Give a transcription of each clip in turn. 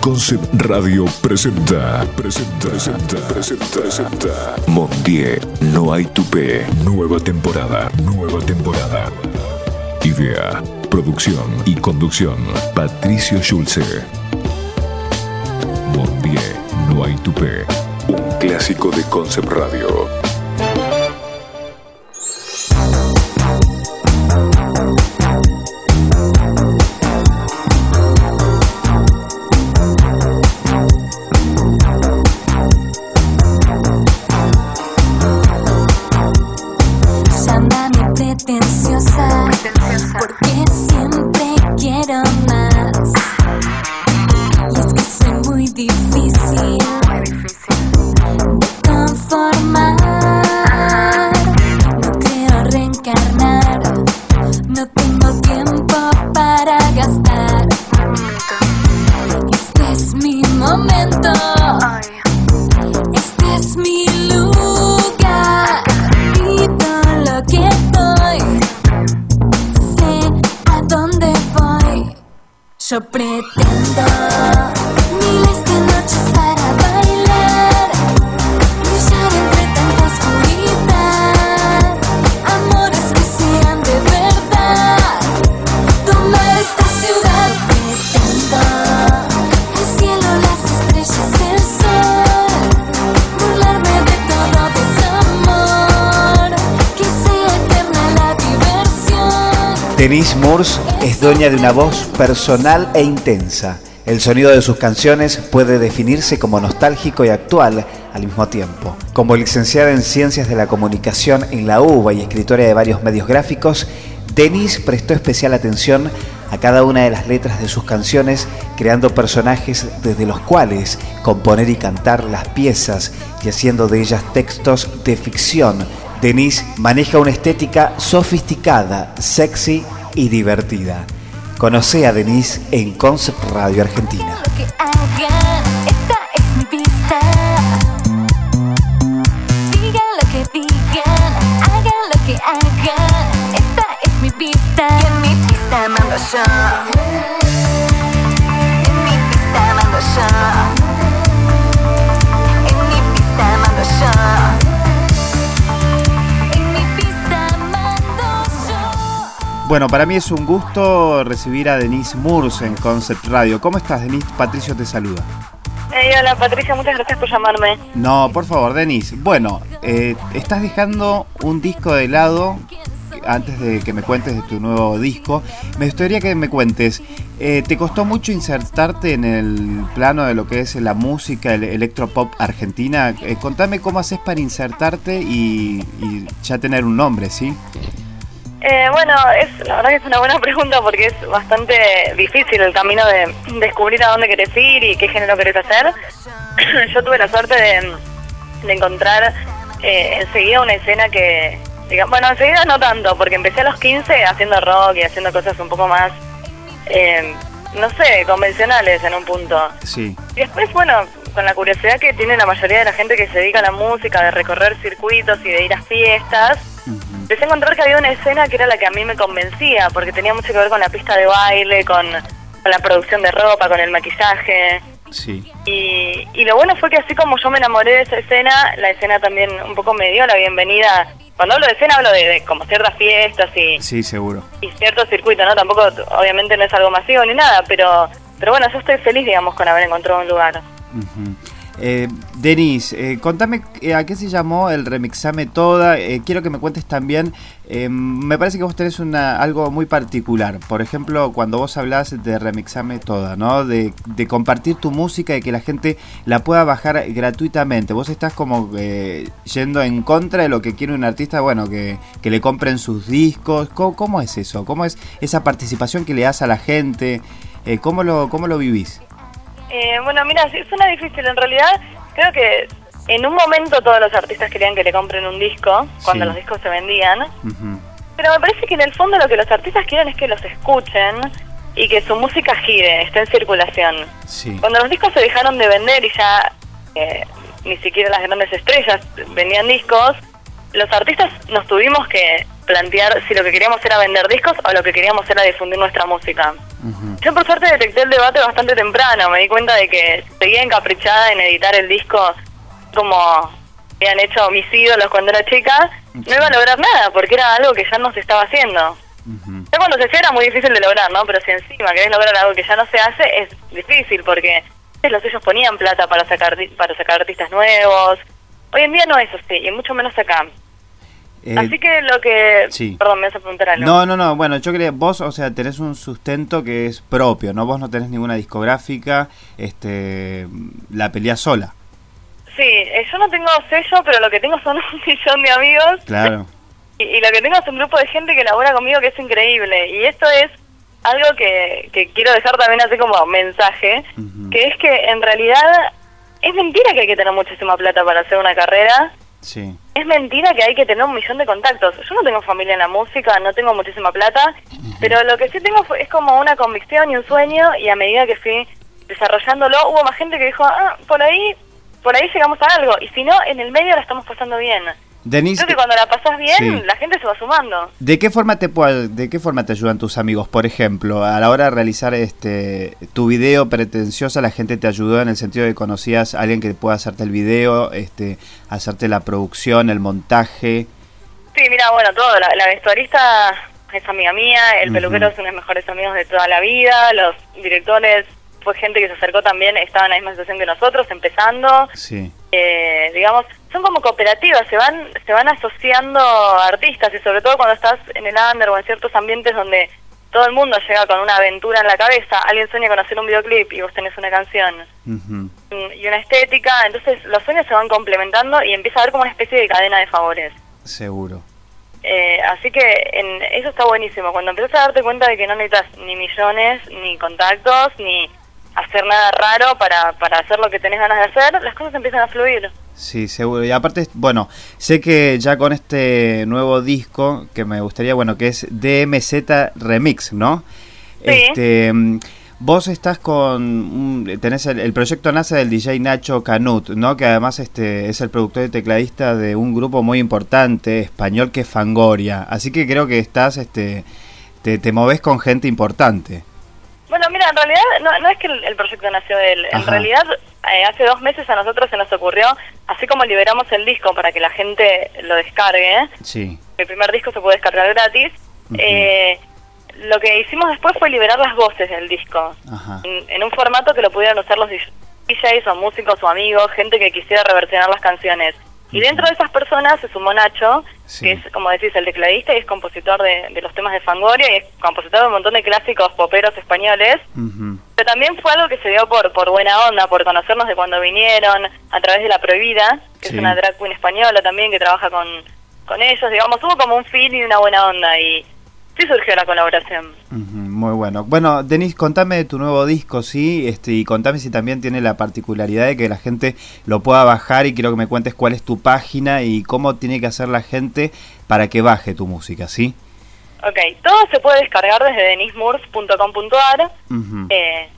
Concept Radio presenta, presenta, presenta, presenta, presenta. Montier, no hay tupé. Nueva temporada, nueva temporada. Idea, producción y conducción, Patricio Schulze. Montier, no hay tupé. Un clásico de Concept Radio. Porque siempre quiero más. Y es que soy muy difícil Denise Moores es dueña de una voz personal e intensa. El sonido de sus canciones puede definirse como nostálgico y actual al mismo tiempo. Como licenciada en Ciencias de la Comunicación en la UBA y escritora de varios medios gráficos, Denise prestó especial atención a cada una de las letras de sus canciones, creando personajes desde los cuales componer y cantar las piezas y haciendo de ellas textos de ficción. Denise maneja una estética sofisticada, sexy y divertida. Conoce a Denise en Concept Radio Argentina. Bueno, para mí es un gusto recibir a Denise Moores en Concept Radio. ¿Cómo estás, Denise? Patricio te saluda. Hey, hola Patricia, muchas gracias por llamarme. No, por favor, Denise. Bueno, eh, estás dejando un disco de lado antes de que me cuentes de tu nuevo disco. Me gustaría que me cuentes, eh, ¿te costó mucho insertarte en el plano de lo que es la música, el electropop argentina? Eh, contame cómo haces para insertarte y, y ya tener un nombre, ¿sí? Eh, bueno, es la verdad que es una buena pregunta porque es bastante difícil el camino de descubrir a dónde querés ir y qué género querés hacer. Yo tuve la suerte de, de encontrar eh, enseguida una escena que, diga- bueno, enseguida no tanto, porque empecé a los 15 haciendo rock y haciendo cosas un poco más, eh, no sé, convencionales en un punto. Sí. Y después, bueno, con la curiosidad que tiene la mayoría de la gente que se dedica a la música, de recorrer circuitos y de ir a fiestas, Ujú. Empecé a encontrar que había una escena que era la que a mí me convencía, porque tenía mucho que ver con la pista de baile, con, con la producción de ropa, con el maquillaje. Sí. Y, y lo bueno fue que así como yo me enamoré de esa escena, la escena también un poco me dio la bienvenida. Cuando hablo de escena hablo de, de como ciertas fiestas y, Sí, seguro. y cierto circuito, ¿no? Tampoco, obviamente no es algo masivo ni nada, pero, pero bueno, yo estoy feliz, digamos, con haber encontrado un lugar. Eh, Denis, eh, contame eh, a qué se llamó el Remixame Toda. Eh, quiero que me cuentes también. eh, me parece que vos tenés una, algo muy particular. Por ejemplo, cuando vos hablás de Remixame Toda, ¿no? De, de compartir tu música y que la gente la pueda bajar gratuitamente. Vos estás como yendo en contra de lo que quiere un artista, bueno, que, que le compren sus discos. ¿Cómo, cómo es eso? ¿Cómo es esa participación que le das a la gente? ¿cómo, lo, ¿Cómo lo vivís? Eh, bueno, mira, sí, suena difícil. En realidad, creo que en un momento todos los artistas querían que le compren un disco, cuando Sí. los discos se vendían. Pero me parece que en el fondo lo que los artistas quieren es que los escuchen y que su música gire, esté en circulación. Sí. Cuando los discos se dejaron de vender y ya eh, ni siquiera las grandes estrellas vendían discos, los artistas nos tuvimos que plantear si lo que queríamos era vender discos o lo que queríamos era difundir nuestra música. Yo por suerte detecté el debate bastante temprano, me di cuenta de que seguía encaprichada en editar el disco como habían hecho mis ídolos cuando era chica, no iba a lograr nada, porque era algo que ya no se estaba haciendo. Ya cuando se hacía era muy difícil de lograr, ¿no? Pero si encima querés lograr algo que ya no se hace, es difícil, porque los sellos ponían plata para sacar para sacar artistas nuevos. Hoy en día no es así, y mucho menos acá. Eh, Así que lo que... sí. Perdón, me vas a preguntar algo. No, no, no, bueno, yo quería, vos, o sea, tenés un sustento que es propio, ¿no? Vos no tenés ninguna discográfica, este, la peleás sola, Sí, eh, yo no tengo sello, pero lo que tengo son un millón de amigos. claro. Y, y lo que tengo es un grupo de gente que labora conmigo que es increíble. Y esto es algo que, que quiero dejar también así como mensaje, que es que en realidad es mentira que hay que tener muchísima plata para hacer una carrera. Sí, Es mentira que hay que tener un millón de contactos. Yo no tengo familia en la música, no tengo muchísima plata, pero lo que sí tengo fue- es como una convicción y un sueño y a medida que fui desarrollándolo hubo más gente que dijo, ah, por ahí, por ahí llegamos a algo. Y si no, en el medio la estamos pasando bien. Denise, Creo que cuando la pasas bien, Sí. la gente se va sumando. ¿de qué forma te de qué forma te ayudan tus amigos? Por ejemplo, a la hora de realizar este tu video pretenciosa, la gente te ayudó en el sentido de que conocías a alguien que pueda hacerte el video, este, hacerte la producción, el montaje. Sí, mira, bueno, todo. La, la vestuarista es amiga mía, el Ujú. peluquero es uno de mis mejores amigos de toda la vida, los directores fue gente que se acercó también, estaba en la misma situación que nosotros, empezando. Sí. Eh, digamos, son como cooperativas, se van se van asociando artistas y sobre todo cuando estás en el under o en ciertos ambientes donde todo el mundo llega con una aventura en la cabeza, alguien sueña con hacer un videoclip y vos tenés una canción y una estética, entonces los sueños se van complementando y empieza a haber como una especie de cadena de favores. Seguro. Eh, así que en, eso está buenísimo. Cuando empiezas a darte cuenta de que no necesitas ni millones, ni contactos, ni hacer nada raro para, para hacer lo que tenés ganas de hacer, las cosas empiezan a fluir. Sí, seguro. Y aparte, bueno, sé que ya con este nuevo disco, que me gustaría, bueno, que es DMZ Remix, ¿no? Sí. Este, mm, vos estás con, un- tenés el, el proyecto nace del DJ Nacho Canut, ¿no? Que además este es el productor y tecladista de un grupo muy importante español que es Fangoria. Así que creo que estás, este, te, te moves con gente importante. Bueno, mira, en realidad no, no es que el, el proyecto nació de él. En realidad, eh, hace dos meses a nosotros se nos ocurrió, así como liberamos el disco para que la gente lo descargue, Sí. el primer disco se puede descargar gratis, eh, lo que hicimos después fue liberar las voces del disco. Ajá. en, en un formato que lo pudieran usar los DJs o músicos o amigos, gente que quisiera reversionar las canciones. Y dentro de esas personas se sumó Nacho, Sí. que es, como decís, el tecladista y es compositor de, de los temas de Fangoria y es compositor de un montón de clásicos poperos españoles. Ujú. Pero también fue algo que se dio por, por buena onda, por conocernos de cuando vinieron, a través de La Prohibida, que Sí. es una drag queen española también que trabaja con, con ellos. Digamos, hubo como un feeling y una buena onda y sí surgió la colaboración. Muy bueno. Bueno, Denis, contame de tu nuevo disco, sí, este, y contame si también tiene la particularidad de que la gente lo pueda bajar y quiero que me cuentes cuál es tu página y cómo tiene que hacer la gente para que baje tu música, ¿sí? Ok, todo se puede descargar desde denismurs.com.ar. Ujú. Eh,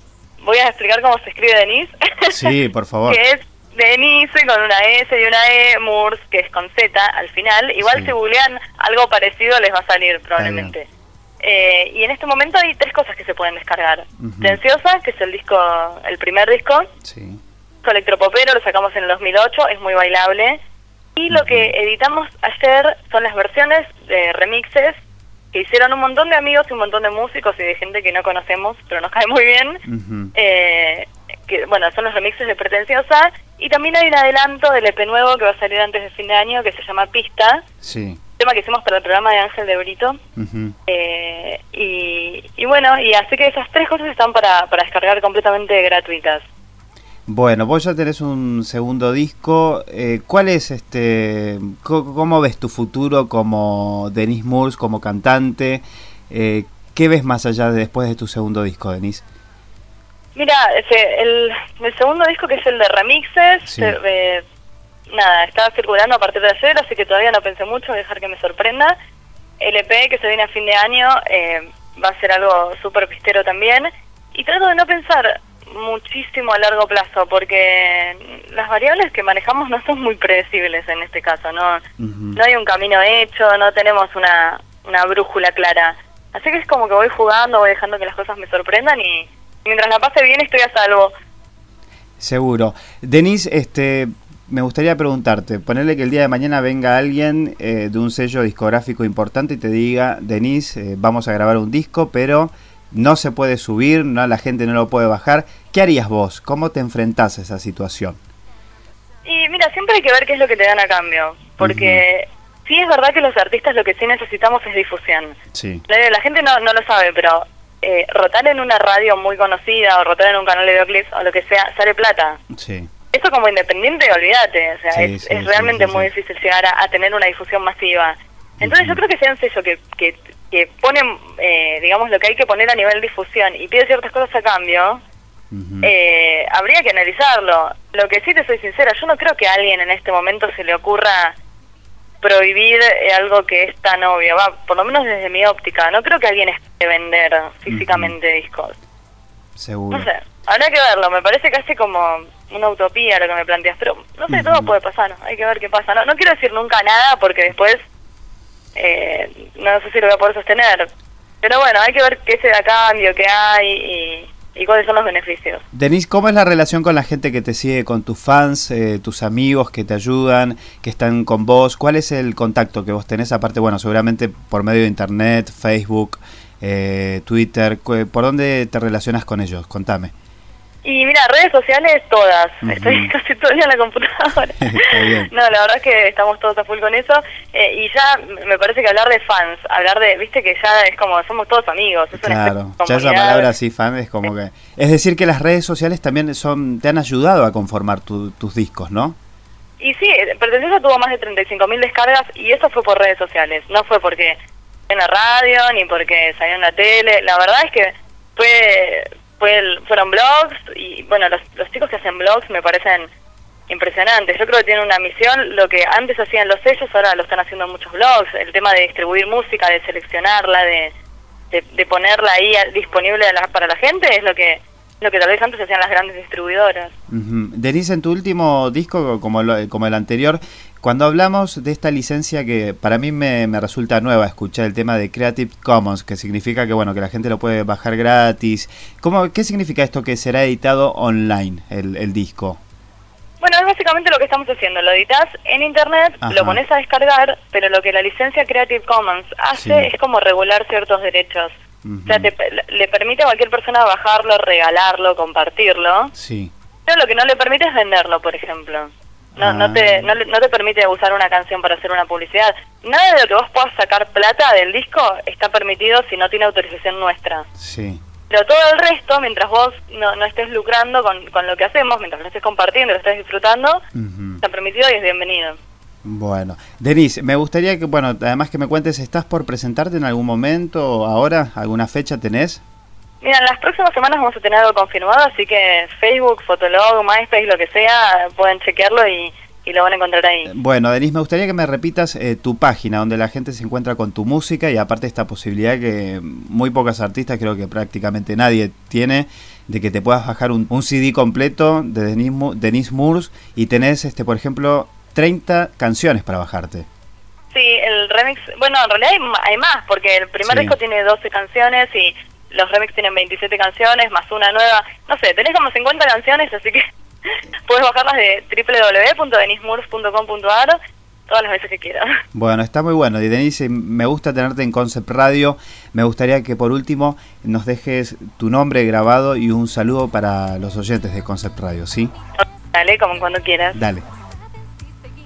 voy a explicar cómo se escribe Denise. Sí, por favor. que es Denise con una S y una E, Murs, que es con Z al final. Igual Sí. si googlean algo parecido les va a salir probablemente. Eh, y en este momento hay tres cosas que se pueden descargar. Ujú. Tenciosa, que es el disco, el primer disco. Sí. Electropopero, lo sacamos en el 2008, es muy bailable. Y lo que editamos ayer son las versiones de remixes que hicieron un montón de amigos y un montón de músicos y de gente que no conocemos, pero nos cae muy bien. Ujú. Eh, que bueno, son los remixes de Pretenciosa. Y también hay un adelanto del EP nuevo que va a salir antes de fin de año que se llama Pista, Sí. tema que hicimos para el programa de Ángel de Brito. Eh, y, y bueno, y así que esas tres cosas están para, para descargar completamente gratuitas. Bueno, vos ya tenés un segundo disco. eh, ¿Cuál es este? ¿Cómo ves tu futuro como Denis Murs, como cantante? Eh, ¿Qué ves más allá de después de tu segundo disco, Denis? Mira, ese, el, el segundo disco que es el de remixes, Sí. eh, nada, está circulando a partir de ayer, así que todavía no pensé mucho, voy a dejar que me sorprenda. El EP que se viene a fin de año eh, va a ser algo súper pistero también. Y trato de no pensar muchísimo a largo plazo, porque las variables que manejamos no son muy predecibles en este caso, ¿no? No hay un camino hecho, no tenemos una, una brújula clara. Así que es como que voy jugando, voy dejando que las cosas me sorprendan y mientras la pase bien estoy a salvo. Seguro. Denise, este, me gustaría preguntarte, ponerle que el día de mañana venga alguien eh, de un sello discográfico importante y te diga, Denise, eh, vamos a grabar un disco, pero no se puede subir, no, la gente no lo puede bajar. ¿Qué harías vos? ¿Cómo te enfrentás a esa situación? Y mira, siempre hay que ver qué es lo que te dan a cambio, porque sí es verdad que los artistas lo que sí necesitamos es difusión. Sí. La, la gente no, no lo sabe, pero eh, rotar en una radio muy conocida o rotar en un canal de videoclips o lo que sea, sale plata. Sí. Eso como independiente, olvídate, o sea, Sí, es, sí, es sí, realmente muy difícil llegar a, a tener una difusión masiva. Entonces yo creo que sea un sello que, que, que pone, eh, digamos, lo que hay que poner a nivel difusión y pide ciertas cosas a cambio, eh, habría que analizarlo. Lo que sí te soy sincera, yo no creo que a alguien en este momento se le ocurra prohibir eh, algo que es tan obvio, va, por lo menos desde mi óptica, no creo que alguien esté vender físicamente discos. Seguro. No sé, habrá que verlo, me parece casi como una utopía lo que me planteas, pero no sé, todo puede pasar, ¿no? hay que ver qué pasa. No, no quiero decir nunca nada porque después eh, no sé si lo voy a poder sostener, pero bueno, hay que ver qué se da cambio, qué hay y, y cuáles son los beneficios. Denise, ¿cómo es la relación con la gente que te sigue, con tus fans, eh, tus amigos que te ayudan, que están con vos? ¿Cuál es el contacto que vos tenés? Aparte, bueno, seguramente por medio de internet, Facebook, eh, Twitter. ¿Por dónde te relacionas con ellos? Contame. Y mira, redes sociales todas. Estoy casi todo el día en la computadora. No, la verdad es que estamos todos a full con eso. Eh, y ya me parece que hablar de fans, hablar de, viste que ya es como, somos todos amigos. Es Claro, ya esa palabra así, fan, es como que... Es decir, que las redes sociales también son te han ayudado a conformar tu- tus discos, ¿no? Y sí, Pretencioso tuvo más de 35.000 descargas y eso fue por redes sociales. No fue porque en la radio ni porque salió en la tele. La verdad es que fue, fue el- fueron blogs y bueno, los, los chicos que hacen blogs me parecen impresionantes. Yo creo que tienen una misión. Lo que antes hacían los sellos, ahora lo están haciendo muchos blogs. El tema de distribuir música, de seleccionarla, de, de, de ponerla ahí disponible la- para la gente es lo que lo que tal vez antes hacían las grandes distribuidoras. Ujú. Denise, en tu último disco, como, lo- como el anterior, cuando hablamos de esta licencia que para mí me, me resulta nueva, escuchar el tema de Creative Commons, que significa que bueno que la gente lo puede bajar gratis. ¿Cómo, ¿Qué significa esto que será editado online, el, el disco? Bueno, es básicamente lo que estamos haciendo. Lo editas en internet, Ajá. lo pones a descargar, pero lo que la licencia Creative Commons hace Sí. es como regular ciertos derechos. O sea, te- le permite a cualquier persona bajarlo, regalarlo, compartirlo. Sí. Pero lo que no le permite es venderlo, por ejemplo. No, Ah. no, te, no, te permite usar una canción para hacer una publicidad. Nada de lo que vos puedas sacar plata del disco está permitido si no tiene autorización nuestra. Sí. Pero todo el resto, mientras vos no, no estés lucrando con, con lo que hacemos, mientras lo estés compartiendo, lo estés disfrutando, está permitido y es bienvenido. Bueno, Denise, me gustaría que, bueno, además que me cuentes, ¿estás por presentarte en algún momento ahora? ¿Alguna fecha tenés? Mira, en las próximas semanas vamos a tener algo confirmado, así que Facebook, Fotolog, MySpace, lo que sea, pueden chequearlo y, y lo van a encontrar ahí. Bueno, Denise, me gustaría que me repitas eh, tu página donde la gente se encuentra con tu música y aparte esta posibilidad que muy pocas artistas, creo que prácticamente nadie tiene, de que te puedas bajar un, un CD completo de Denise, Denise Moores y tenés, este, por ejemplo, 30 canciones para bajarte. Sí, el remix, bueno, en realidad hay, más, porque el primer Sí. disco tiene 12 canciones y los remix tienen 27 canciones, más una nueva. No sé, tenés como 50 canciones, así que puedes bajarlas de www.denismoors.com.ar todas las veces que quieras. Bueno, está muy bueno. Y Denise, me gusta tenerte en Concept Radio. Me gustaría que por último nos dejes tu nombre grabado y un saludo para los oyentes de Concept Radio, ¿sí? Dale, como cuando quieras. Dale.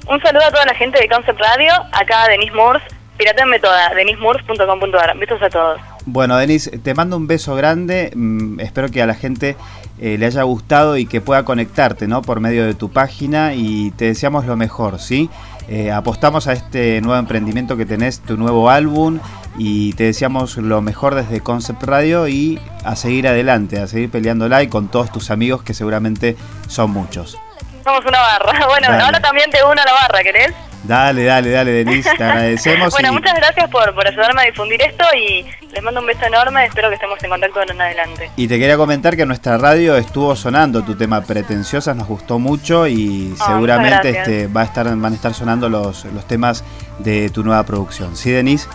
Un saludo a toda la gente de Concept Radio, acá Denis Moores, piratenme toda, denismoors.com.ar. Besos a todos. Bueno, Denise, te mando un beso grande. mm, espero que a la gente eh, le haya gustado y que pueda conectarte, ¿no? Por medio de tu página y te deseamos lo mejor, ¿sí? Eh, apostamos a este nuevo emprendimiento que tenés, tu nuevo álbum y te deseamos lo mejor desde Concept Radio y a seguir adelante, a seguir peleándola y con todos tus amigos que seguramente son muchos. Somos una barra. Bueno, Dale. ahora también te uno a la barra, ¿querés? Dale, dale, dale, Denise, te agradecemos. bueno, muchas gracias por, ayudarme a difundir esto y les mando un beso enorme, espero que estemos en contacto en adelante. Y te quería comentar que nuestra radio estuvo sonando tu tema Pretenciosas, nos gustó mucho y ah, seguramente este, va a estar, van a estar sonando los, los temas de tu nueva producción. ¿Sí, Denise?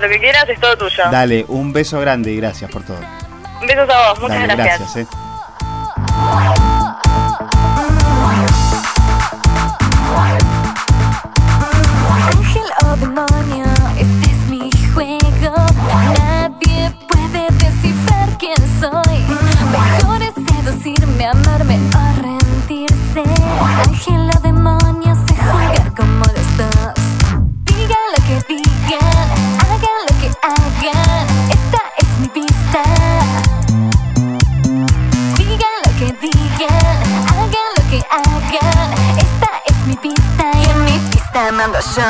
Lo que quieras es todo tuyo. Dale, un beso grande y gracias por todo. Besos a vos, muchas gracias. gracias. Eh. Mr. Mambo Show.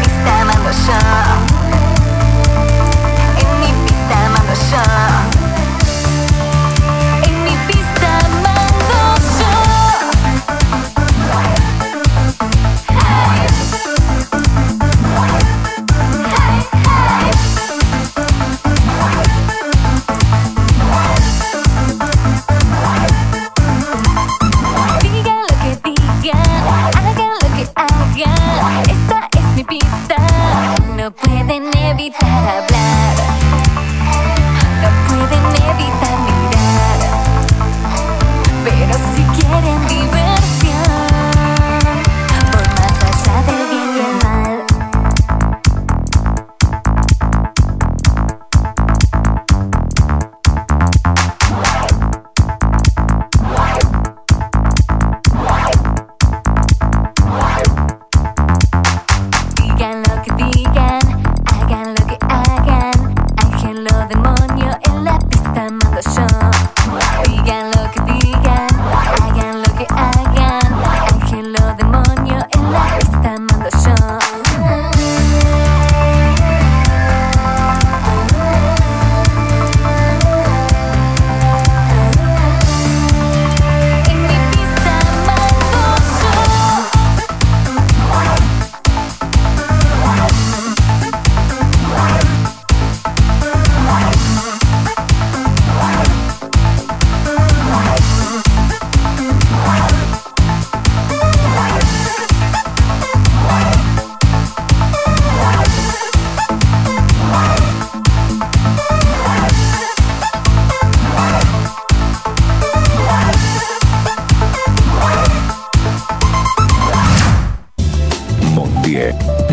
Mr. Show. Show.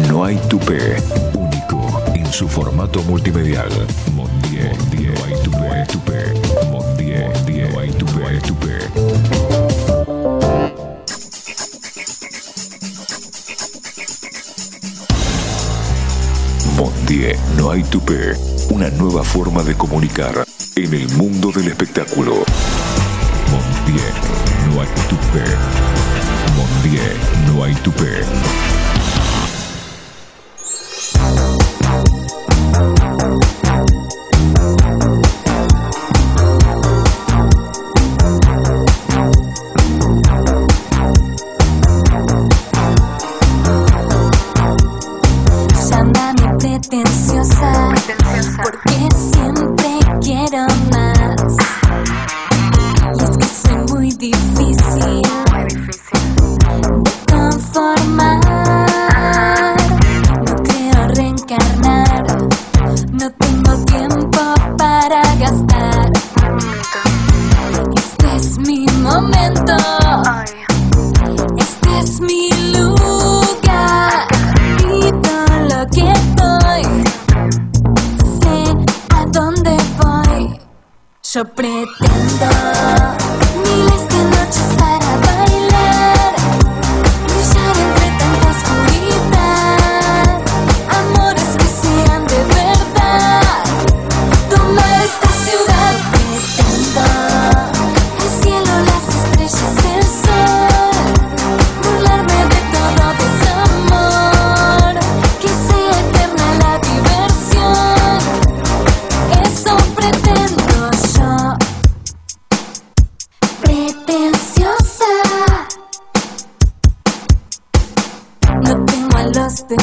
No hay tupé. Único en su formato multimedial. Mondie. Mondie. No hay tupé. tupé. Mondie. Mondie. No hay tupé. tupé. Mondie, no hay tupé, una nueva forma de comunicar en el mundo del espectáculo. Mondie, no hay tupé. Mondie, no hay tupé. Yo pretendo.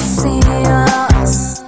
see us.